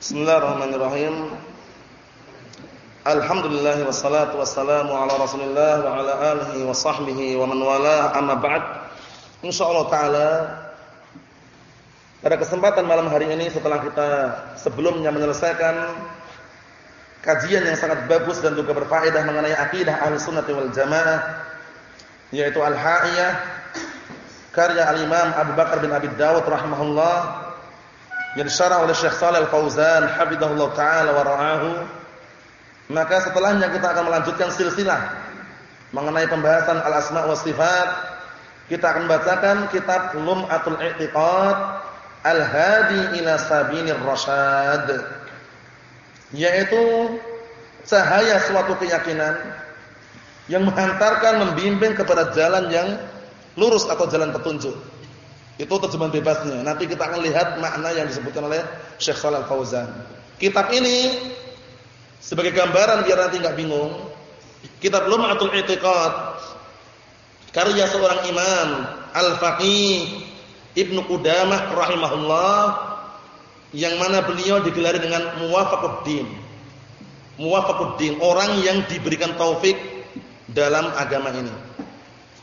Bismillahirrahmanirrahim. Alhamdulillah wassalatu wassalamu ala Rasulillah wa ala alihi wa sahbihi wa man wala amma ba'd. Insyaallah taala pada kesempatan malam hari ini setelah kita sebelumnya menyelesaikan kajian yang sangat bagus dan juga berfaedah mengenai akidah Ahlussunnah wal Jamaah yaitu Al-Ha'iyah karya Al-Imam Abu Bakar bin Abi Dawud rahimahullah yang disyarah oleh Syekh Shalal Fauzan hafizahullah taala wa maka setelahnya kita akan melanjutkan silsilah mengenai pembahasan al-asma wa sifat kita akan bacakan kitab Lum'atul I'tiqad Al-Hadi ila Sabinir Rasyad yaitu cahaya suatu keyakinan yang menghantarkan membimbing kepada jalan yang lurus atau jalan petunjuk. Itu terjemahan bebasnya. Nanti kita akan lihat makna yang disebutkan oleh Syekh Shalal Fauzan. Kitab ini sebagai gambaran biar nanti enggak bingung. Kitab Lum'atul I'tiqad karya seorang imam Al-Faqih Ibnu Qudamah rahimahullah yang mana beliau digelari dengan muwafaquddin. Muwafaquddin, orang yang diberikan taufik dalam agama ini.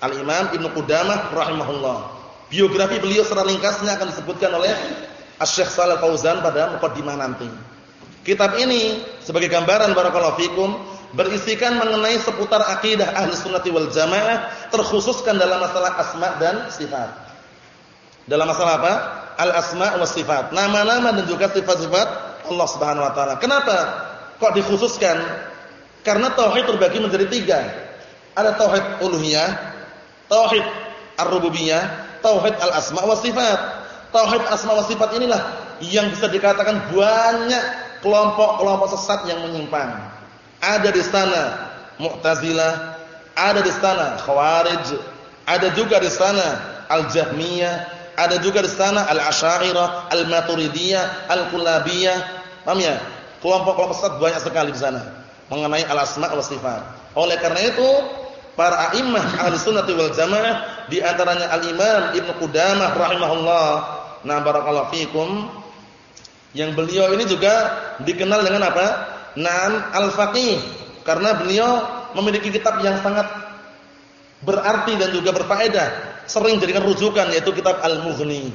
Al-Imam Ibnu Qudamah rahimahullah. Biografi beliau secara ringkasnya akan disebutkan oleh Asy-Syaikh Shalal Fauzan pada mukadimah nanti. Kitab ini sebagai gambaran barakallahu fikum berisikan mengenai seputar akidah Ahlussunnah wal Jamaah terkhususkan dalam masalah asma dan sifat. Dalam masalah apa? Al-asma wa sifat. Nama-nama dan juga sifat-sifat Allah Subhanahu wa taala. Kenapa kok dikhususkan? Karena tauhid terbagi menjadi tiga. Ada tauhid uluhiyah, tauhid ar-rububiyah, tauhid al-asma wa sifat. Tauhid asma wa sifat inilah yang bisa dikatakan banyak kelompok-kelompok sesat yang menyimpang. Ada di sana Mu'tazilah, ada di sana Khawarij, ada juga di sana Al-Jahmiyah, ada juga di sana Al-Asy'ariyah, Al-Maturidiyah, Al-Kullabiyah. Paham ya? Kelompok-kelompok sesat banyak sekali di sana mengenai al-asma wa sifat. Oleh karena itu, para a'immah Ahlussunnah wal Jamaah di antaranya Al-Imam Ibnu Qudamah rahimahullah. Nah, barakallahu fikum. Yang beliau ini juga dikenal dengan apa? Naam al-faqih karena beliau memiliki kitab yang sangat berarti dan juga berfaedah sering jadikan rujukan yaitu kitab Al-Mughni.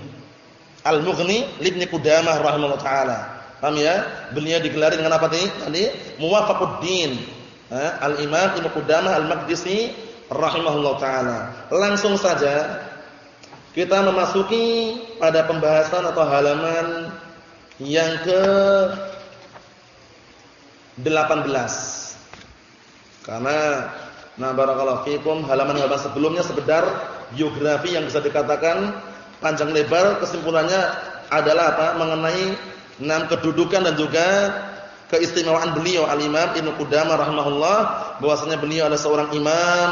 Al-Mughni Ibnu Qudamah rahimahullah taala. Paham ya? Beliau digelari dengan apa tadi? Tadi Muwafaquddin. Al-Imam Ibnu Qudamah Al-Maqdisi rahimahullah taala. Langsung saja kita memasuki pada pembahasan atau halaman yang ke 18. Karena nah barakallahu fikum halaman-halaman sebelumnya sekedar biografi yang bisa dikatakan panjang lebar kesimpulannya adalah apa mengenai enam kedudukan dan juga keistimewaan beliau al-Imam Ibnu Qudamah rahimahullah bahwasanya beliau adalah seorang imam,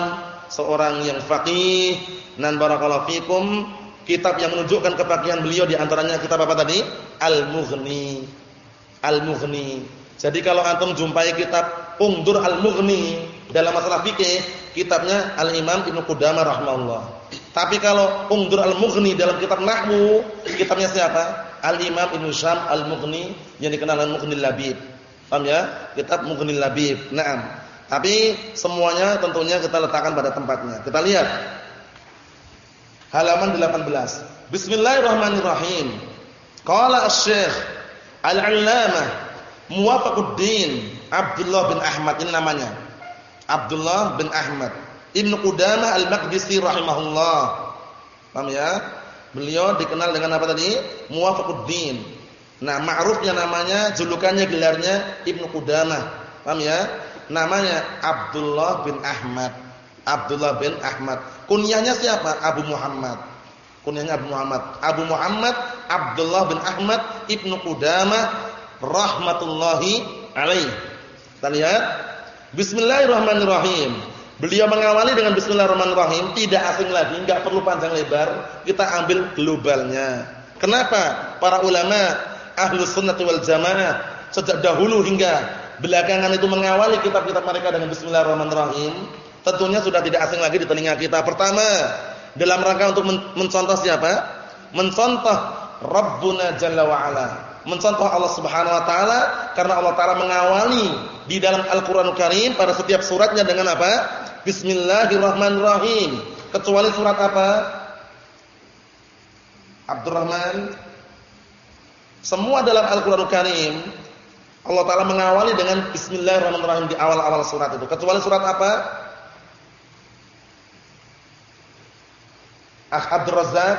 seorang yang faqih dan barakallahu fikum kitab yang menunjukkan kepakian beliau di antaranya kitab apa tadi? Al-Mughni. Al-Mughni. Jadi kalau antum jumpai kitab Ungdur Al-Mughni dalam masalah fikih, kitabnya Al-Imam Ibnu Qudamah rahimahullah. Tapi kalau Ungdur Al-Mughni dalam kitab Nahwu, kitabnya siapa? Al-Imam Ibnu Syam Al-Mughni yang dikenal dengan Mughni Labib. Paham ya? Kitab Mughni Labib. Naam. Tapi semuanya tentunya kita letakkan pada tempatnya. Kita lihat. Halaman 18. Bismillahirrahmanirrahim. Qala Asy-Syaikh Al-'Allamah Muwafaquddin Abdullah bin Ahmad ini namanya. Abdullah bin Ahmad Ibnu Qudamah Al-Maqdisi rahimahullah. Paham ya? Beliau dikenal dengan apa tadi? Muwafaquddin. Nah, ma'rufnya namanya, julukannya gelarnya Ibnu Qudamah. Paham ya? Namanya Abdullah bin Ahmad. Abdullah bin Ahmad. Kunyahnya siapa? Abu Muhammad. Kunyahnya Abu Muhammad. Abu Muhammad Abdullah bin Ahmad Ibnu Qudamah rahmatullahi alaih. Kita lihat. Bismillahirrahmanirrahim. Beliau mengawali dengan bismillahirrahmanirrahim, tidak asing lagi, enggak perlu panjang lebar, kita ambil globalnya. Kenapa? Para ulama Ahlus Sunnah wal Jamaah sejak dahulu hingga belakangan itu mengawali kitab-kitab mereka dengan bismillahirrahmanirrahim, tentunya sudah tidak asing lagi di telinga kita. Pertama, dalam rangka untuk mencontoh siapa? Mencontoh Rabbuna Jalla wa Ala. mencontoh Allah Subhanahu wa taala karena Allah taala mengawali di dalam Al-Qur'anul Karim pada setiap suratnya dengan apa? Bismillahirrahmanirrahim. Kecuali surat apa? Abdurrahman. Semua dalam Al-Qur'anul Karim Allah taala mengawali dengan bismillahirrahmanirrahim di awal-awal surat itu. Kecuali surat apa? Abdul Razak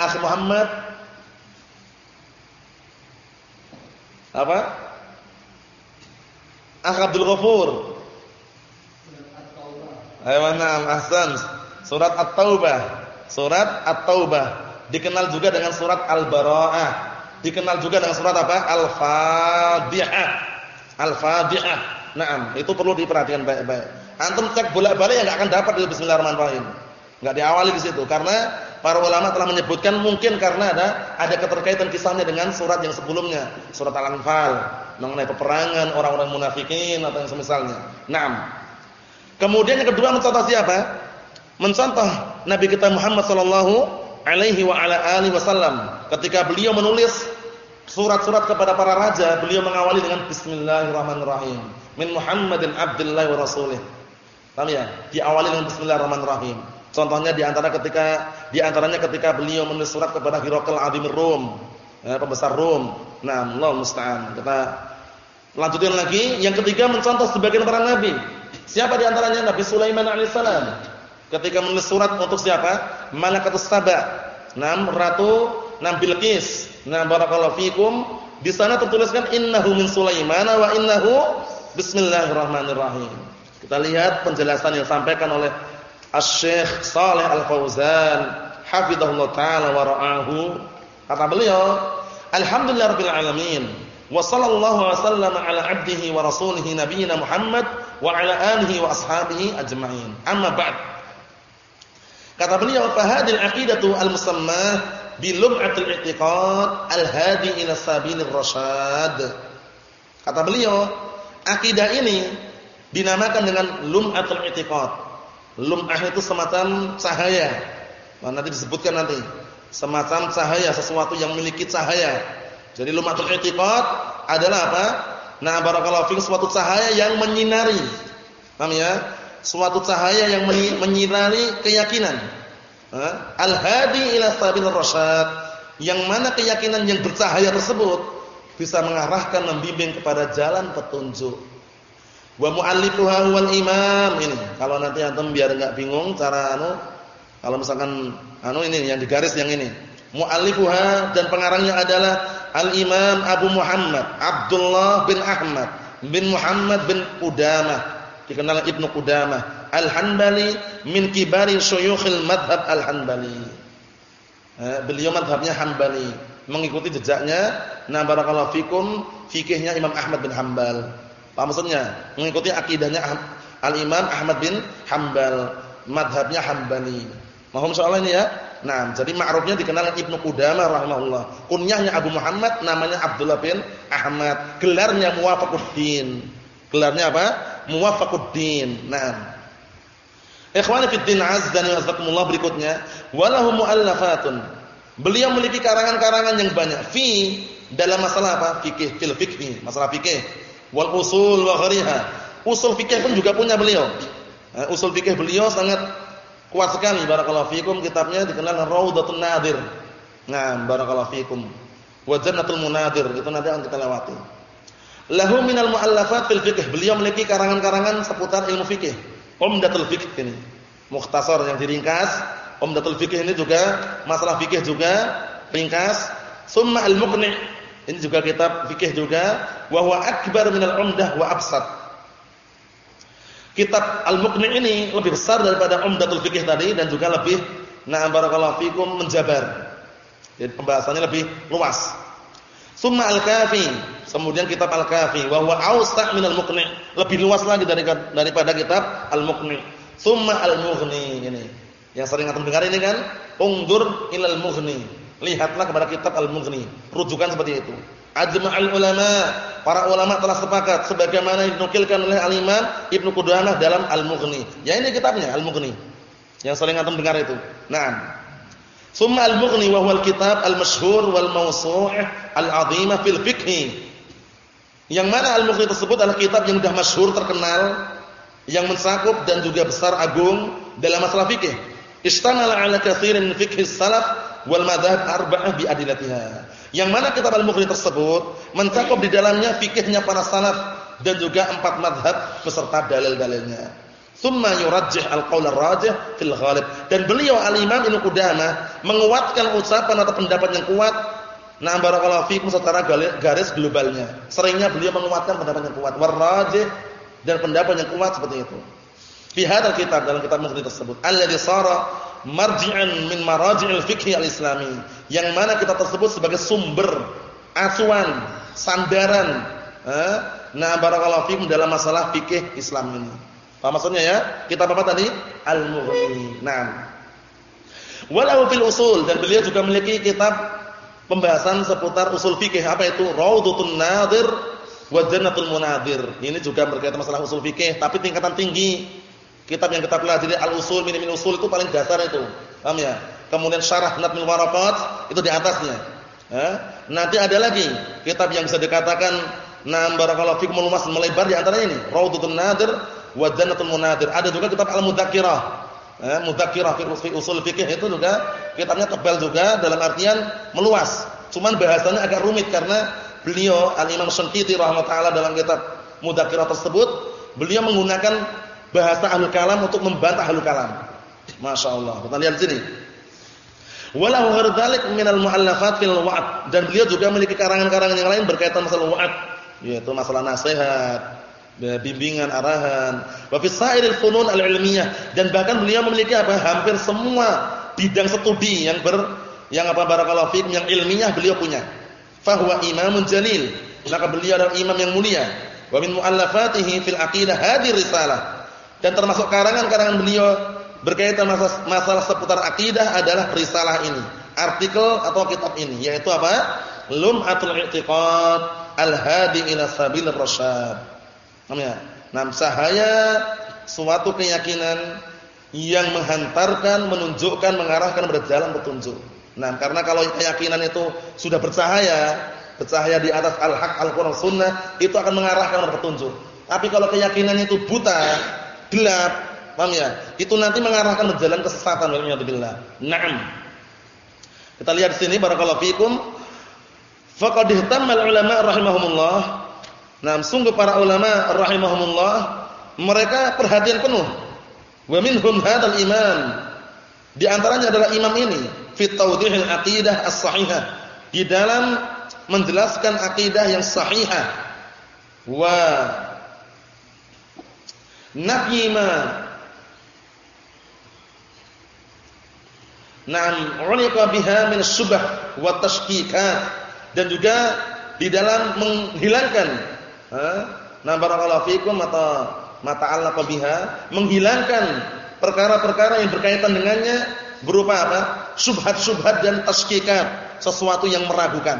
Akh Muhammad apa? Akh Abdul Ghafur Ayo na'am ahsan. Surat At-Taubah. Surat At-Taubah dikenal juga dengan surat Al-Bara'ah. Dikenal juga dengan surat apa? Al-Fadhihah. Al-Fadhihah. Naam, itu perlu diperhatikan baik-baik. Antum cek bolak-balik ya enggak akan dapat itu bismillahirrahmanirrahim. Enggak diawali di situ karena para ulama telah menyebutkan mungkin karena ada ada keterkaitan kisahnya dengan surat yang sebelumnya, surat Al-Anfal mengenai peperangan orang-orang munafikin atau yang semisalnya. Naam. Kemudian yang kedua mencontoh siapa? Mencontoh Nabi kita Muhammad sallallahu alaihi wa ala alihi wasallam ketika beliau menulis surat-surat kepada para raja, beliau mengawali dengan bismillahirrahmanirrahim. Min Muhammadin Abdullah wa rasulih. Paham ya? Diawali dengan bismillahirrahmanirrahim. Contohnya di antara ketika di antaranya ketika beliau menulis surat kepada Hirakal Azim Rum, ya, pembesar Rum. Nah, Allah musta'an. Kita lanjutin lagi. Yang ketiga mencontoh sebagian para nabi. Siapa di antaranya? Nabi Sulaiman alaihissalam. Ketika menulis surat untuk siapa? Malakatus Saba. Nam ratu Nam Bilqis. Nah, barakallahu fikum. Di sana tertuliskan innahu min Sulaiman wa innahu bismillahirrahmanirrahim. Kita lihat penjelasan yang disampaikan oleh Asy-Syaikh Shalih Al-Fauzan hafizahullah taala wa ra'ahu kata beliau alhamdulillahirabbil alamin wa sallallahu wasallam ala abdihi wa rasulihi nabiyina Muhammad wa ala alihi wa ashabihi ajma'in amma ba'd kata beliau fa hadhihi al-aqidatu al-musammah bi lum'atil i'tiqad al-hadi ila sabilir rasyad kata beliau akidah ini dinamakan dengan lum'atul i'tiqad Lum'ah itu semacam cahaya. Nah, nanti disebutkan nanti. Semacam cahaya, sesuatu yang memiliki cahaya. Jadi lum'atul i'tiqad adalah apa? Nah, barakallahu fiik suatu cahaya yang menyinari. Paham ya? Suatu cahaya yang menyinari keyakinan. Al-hadi ila sabil rasyad. Yang mana keyakinan yang bercahaya tersebut bisa mengarahkan membimbing kepada jalan petunjuk. Wa mu'allifuha huwal imam ini. Kalau nanti antum biar enggak bingung cara anu kalau misalkan anu ini yang digaris yang ini. Mu'allifuha dan pengarangnya adalah Al-Imam Abu Muhammad Abdullah bin Ahmad bin Muhammad bin Qudamah dikenal Ibnu Qudamah Al-Hanbali min kibari syuyukhil madhab Al-Hanbali. Eh, beliau madhabnya Hanbali, mengikuti jejaknya na barakallahu fikum fikihnya Imam Ahmad bin Hanbal. Apa maksudnya? Mengikuti akidahnya Al-Imam Ahmad bin Hambal, madhabnya Hambali. Mohon soal ini ya. Nah, jadi ma'rufnya dikenal Ibnu Qudamah rahimahullah. Kunyahnya Abu Muhammad, namanya Abdullah bin Ahmad. Gelarnya Muwafaquddin. Gelarnya apa? Muwafaquddin. Nah. Ikhwani fi din azdan wa azakumullah berikutnya, walahu muallafatun. Beliau memiliki karangan-karangan yang banyak fi dalam masalah apa? Fikih, fil fikih, masalah fikih wal usul wa ghariha. Usul fikih pun juga punya beliau. Nah, usul fikih beliau sangat kuat sekali barakallahu fikum kitabnya dikenal Raudatun Nadir. Nah, barakallahu fikum. Wa Jannatul Munadir itu nanti akan kita lewati. Lahu minal muallafat fil fikih. Beliau memiliki karangan-karangan seputar ilmu fikih. Umdatul fikih ini. Mukhtasar yang diringkas. Umdatul fikih ini juga masalah fikih juga ringkas. Summa al-muqni' Ini juga kitab fikih juga wa huwa akbar minal umdah wa absat. Kitab Al-Muqni ini lebih besar daripada Umdatul Fikih tadi dan juga lebih na'am barakallahu fikum menjabar. Jadi pembahasannya lebih luas. Summa Al-Kafi, kemudian kitab Al-Kafi wa huwa awsa' minal Muqni, lebih luas lagi daripada kitab Al-Muqni. Summa Al-Mughni ini. Yang sering antum dengar ini kan, ungdur ilal Mughni Lihatlah kepada kitab Al-Mughni. Rujukan seperti itu. Ajma'ul ulama, para ulama telah sepakat sebagaimana dinukilkan oleh Al-Imam Ibnu Qudamah dalam Al-Mughni. Ya ini kitabnya Al-Mughni. Yang sering antum dengar itu. Nah, Summa al-Mughni wa huwa al-kitab al-masyhur wal mawsu' al-'azimah fil fiqh. Yang mana al-Mughni tersebut adalah kitab yang sudah masyhur terkenal yang mencakup dan juga besar agung dalam masalah fikih. Istamala 'ala katsirin min fiqh salaf wal madhhab arba'ah bi adilatiha. Yang mana kitab al-Mughni tersebut mencakup di dalamnya fikihnya para salaf dan juga empat madhab beserta dalil-dalilnya. Thumma yurajjih al-qaul ar-rajih fil ghalib. Dan beliau al-Imam Ibnu Qudamah menguatkan ucapan atau pendapat yang kuat Nah barakallahu fikum secara garis globalnya. Seringnya beliau menguatkan pendapat yang kuat, warrajih dan pendapat yang kuat seperti itu. Fi hadzal kitab dalam kitab Mughni tersebut, alladhi sara marji'an min maraji'il fiqh al-islami. Yang mana kita tersebut sebagai sumber acuan, sandaran, eh? nah barakallahu fikum dalam masalah fikih Islam ini. Apa maksudnya ya? Kitab apa tadi? Al-Mughni. Naam. Walau fil usul dan beliau juga memiliki kitab pembahasan seputar usul fikih apa itu? Raudhatun Nadir wa Jannatul Munadir. Ini juga berkaitan masalah usul fikih tapi tingkatan tinggi. Kitab yang kita pelajari Al-Usul min usul itu paling dasar itu. Paham ya? Kemudian Syarah Nadmil Waraqat itu di atasnya. Eh? Nanti ada lagi kitab yang bisa dikatakan Nah, barakallahu fikum meluas melebar di antara ini. Raudhatun Nadir wa Jannatul Munadir. Ada juga kitab Al-Mudzakkirah. Eh, Mudzakkirah fi usul fikih itu juga kitabnya tebal juga dalam artian meluas. Cuman bahasanya agak rumit karena beliau Al-Imam Syantiti rahimahullah dalam kitab Mudzakkirah tersebut, beliau menggunakan bahasa ahlul kalam untuk membantah ahlul kalam. Masya Allah. Kita lihat sini. Walau ghairdalik minal mu'allafat fil wa'ad dan beliau juga memiliki karangan-karangan yang lain berkaitan masalah wa'ad, yaitu masalah nasihat, bimbingan arahan. Wa fi sa'iril funun al-ilmiyah. Dan bahkan beliau memiliki apa? Hampir semua bidang studi yang ber yang apa? Barakallahu fikum yang ilmiah beliau punya. Fa huwa imamun jalil. Maka beliau adalah imam yang mulia. Wa min muallafatihi fil aqidah hadhihi risalah. Dan termasuk karangan-karangan beliau berkaitan masalah, masalah seputar akidah adalah risalah ini. Artikel atau kitab ini. Yaitu apa? Lum'atul i'tiqad al-hadi ila sabil rasyad Ya? Nah, cahaya suatu keyakinan yang menghantarkan, menunjukkan, mengarahkan berjalan petunjuk. Nah, karena kalau keyakinan itu sudah bercahaya, bercahaya di atas al-haq Al-Qur'an Sunnah, itu akan mengarahkan berpetunjuk. Tapi kalau keyakinan itu buta, gelap, paham ya? Itu nanti mengarahkan berjalan kesesatan waliyadzubillah. Naam. Kita lihat di sini barakallahu fikum. Faqad ihtammal ulama rahimahumullah Nah, sungguh para ulama rahimahumullah mereka perhatian penuh. Wa minhum hadzal imam. Di antaranya adalah imam ini fi tawdihil aqidah as-sahihah. Di dalam menjelaskan akidah yang sahihah. Wa nafyi ma Naam, unika biha min syubah wa tashkikat dan juga di dalam menghilangkan Nah, barakallahu fikum atau mata'allaqa biha menghilangkan perkara-perkara yang berkaitan dengannya berupa apa? Subhat-subhat dan taskikat, sesuatu yang meragukan.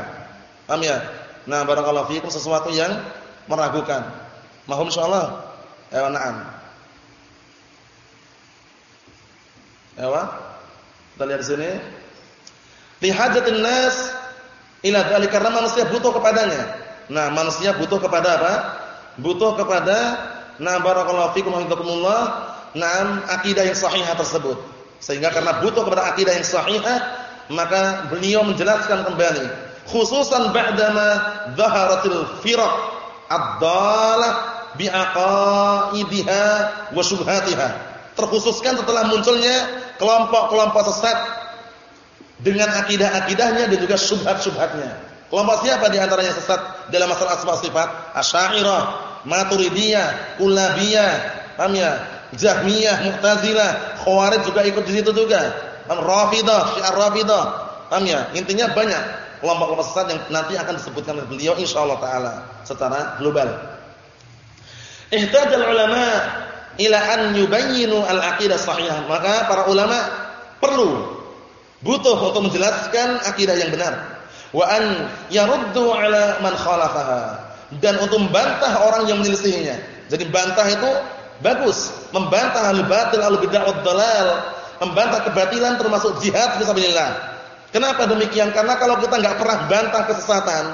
Paham ya? Nah, barakallahu fikum sesuatu yang meragukan. Mahum insyaallah. Ya, na'am. Ya, Kita lihat sini. Lihajatin nas ila dzalika karena manusia butuh kepadanya. Nah, manusia butuh kepada apa? Butuh kepada na barakallahu fikum hafizakumullah, na'am akidah yang sahihah tersebut. Sehingga karena butuh kepada akidah yang sahihah, maka beliau menjelaskan kembali, khususan ba'dama dhaharatil firaq ad-dalah bi'aqaidiha wa syubhatiha. Terkhususkan setelah munculnya kelompok-kelompok sesat dengan akidah-akidahnya dan juga syubhat-syubhatnya. Kelompok siapa di antaranya sesat dalam masalah asma sifat? Asy'ariyah, Maturidiyah, Kullabiyah, paham ya? Jahmiyah, Mu'tazilah, Khawarij juga ikut di situ juga. Paham? Rafidah, Syiar Rafidah. Paham ya? Intinya banyak kelompok-kelompok sesat yang nanti akan disebutkan oleh beliau insyaallah taala secara global. Ihtajal ulama ila an yubayyinu al-aqidah sahihah. Maka para ulama perlu butuh untuk menjelaskan akidah yang benar wa an yaruddu ala man khalafaha dan untuk membantah orang yang menyelisihinya. Jadi bantah itu bagus, membantah al batil al bid'ah wad dalal, Membantah kebatilan termasuk jihad fisabilillah. Kenapa demikian? Karena kalau kita nggak pernah bantah kesesatan,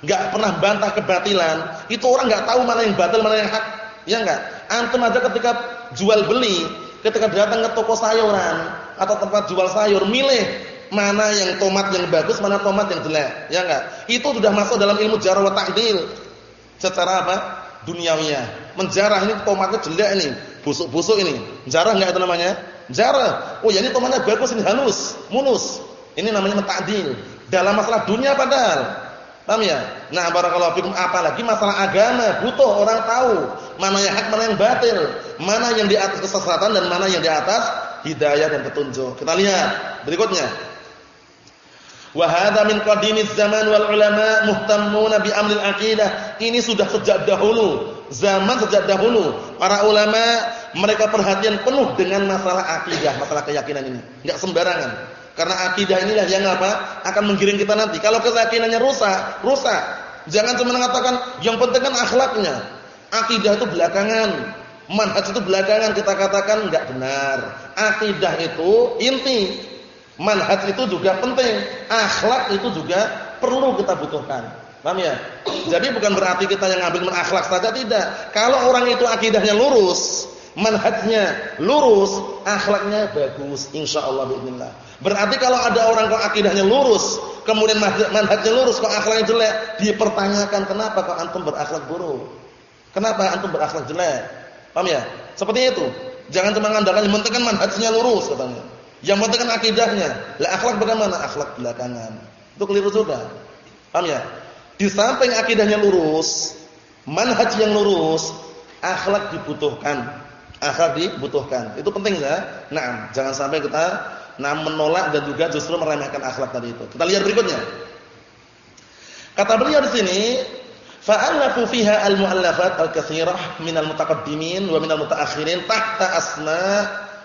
nggak pernah bantah kebatilan, itu orang nggak tahu mana yang batil, mana yang hak. Ya enggak? Antum aja ketika jual beli, ketika datang ke toko sayuran atau tempat jual sayur, milih mana yang tomat yang bagus, mana tomat yang jelek. Ya enggak? Itu sudah masuk dalam ilmu jarah wa ta'dil. Secara apa? Duniawiyah. Menjarah ini tomatnya jelek ini, busuk-busuk ini. Jarah enggak itu namanya? Jarah. Oh, ya ini tomatnya bagus ini halus, mulus. Ini namanya mentadil. Dalam masalah dunia padahal. Paham ya? Nah, barakallahu fikum apalagi masalah agama, butuh orang tahu mana yang hak, mana yang batil, mana yang di atas kesesatan dan mana yang di atas hidayah dan petunjuk. Kita lihat berikutnya. Wa hadza min qadimiz zaman wal ulama muhtammuna bi amril aqidah. Ini sudah sejak dahulu, zaman sejak dahulu para ulama mereka perhatian penuh dengan masalah akidah, masalah keyakinan ini. Enggak sembarangan. Karena akidah inilah yang apa? Akan menggiring kita nanti. Kalau keyakinannya rusak, rusak. Jangan cuma mengatakan yang penting kan akhlaknya. Akidah itu belakangan. Manhaj itu belakangan kita katakan enggak benar. Akidah itu inti. Manhaj itu juga penting. Akhlak itu juga perlu kita butuhkan. Paham ya? Jadi bukan berarti kita yang ngambil akhlak saja tidak. Kalau orang itu akidahnya lurus, manhajnya lurus, akhlaknya bagus insyaallah bismillah. Berarti kalau ada orang kok akidahnya lurus, kemudian manhajnya lurus kok akhlaknya jelek, dipertanyakan kenapa kok antum berakhlak buruk? Kenapa antum berakhlak jelek? Paham ya? Seperti itu. Jangan cuma mengandalkan yang penting kan manhajnya lurus katanya. Yang penting kan akidahnya. Lah akhlak bagaimana? Akhlak belakangan. Itu keliru juga. Paham ya? Di samping akidahnya lurus, manhaj yang lurus, akhlak dibutuhkan. Akhlak dibutuhkan. Itu penting ya. Nah, jangan sampai kita nah menolak dan juga justru meremehkan akhlak tadi itu. Kita lihat berikutnya. Kata beliau di sini, fa'alafu fiha al-mu'allafat al-katsirah min al-mutaqaddimin wa min al-mutaakhirin tahta asma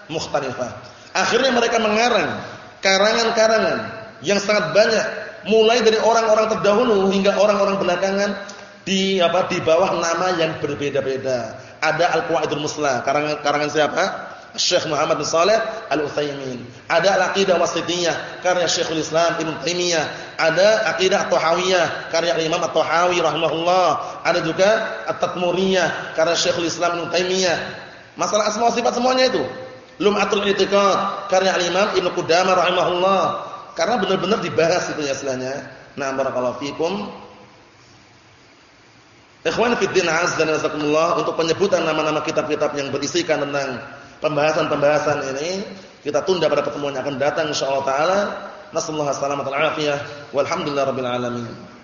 mukhtalifah. Akhirnya mereka mengarang karangan-karangan yang sangat banyak mulai dari orang-orang terdahulu hingga orang-orang belakangan di apa di bawah nama yang berbeda-beda. Ada Al-Qawaidul Muslah, karangan karangan siapa? Syekh Muhammad bin Saleh Al-Utsaimin. Ada Al-Aqidah Wasithiyah karya Syekhul Islam Ibnu Taimiyah. Ada Aqidah Thahawiyah karya Imam At-Tahawi rahimahullah. Ada juga At-Tatmuriyah karya Syekhul Islam Ibnu Taimiyah. Masalah asma sifat semuanya itu. Lum'atul I'tiqad karya Imam Ibnu Qudamah rahimahullah. Karena benar-benar dibahas itu ya istilahnya. Nah, barakallahu fikum. Ikhwan fi din azza untuk penyebutan nama-nama kitab-kitab yang berisikan tentang pembahasan-pembahasan ini kita tunda pada pertemuan yang akan datang insyaallah taala. Nasallahu alaihi wasallam walhamdulillahirabbil alamin.